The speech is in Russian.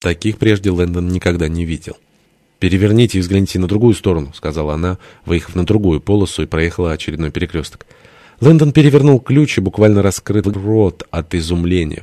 Таких прежде Лэндон никогда не видел. «Переверните и взгляните на другую сторону», — сказала она, выехав на другую полосу и проехала очередной перекресток. Лэндон перевернул ключ и буквально раскрыл рот от изумления.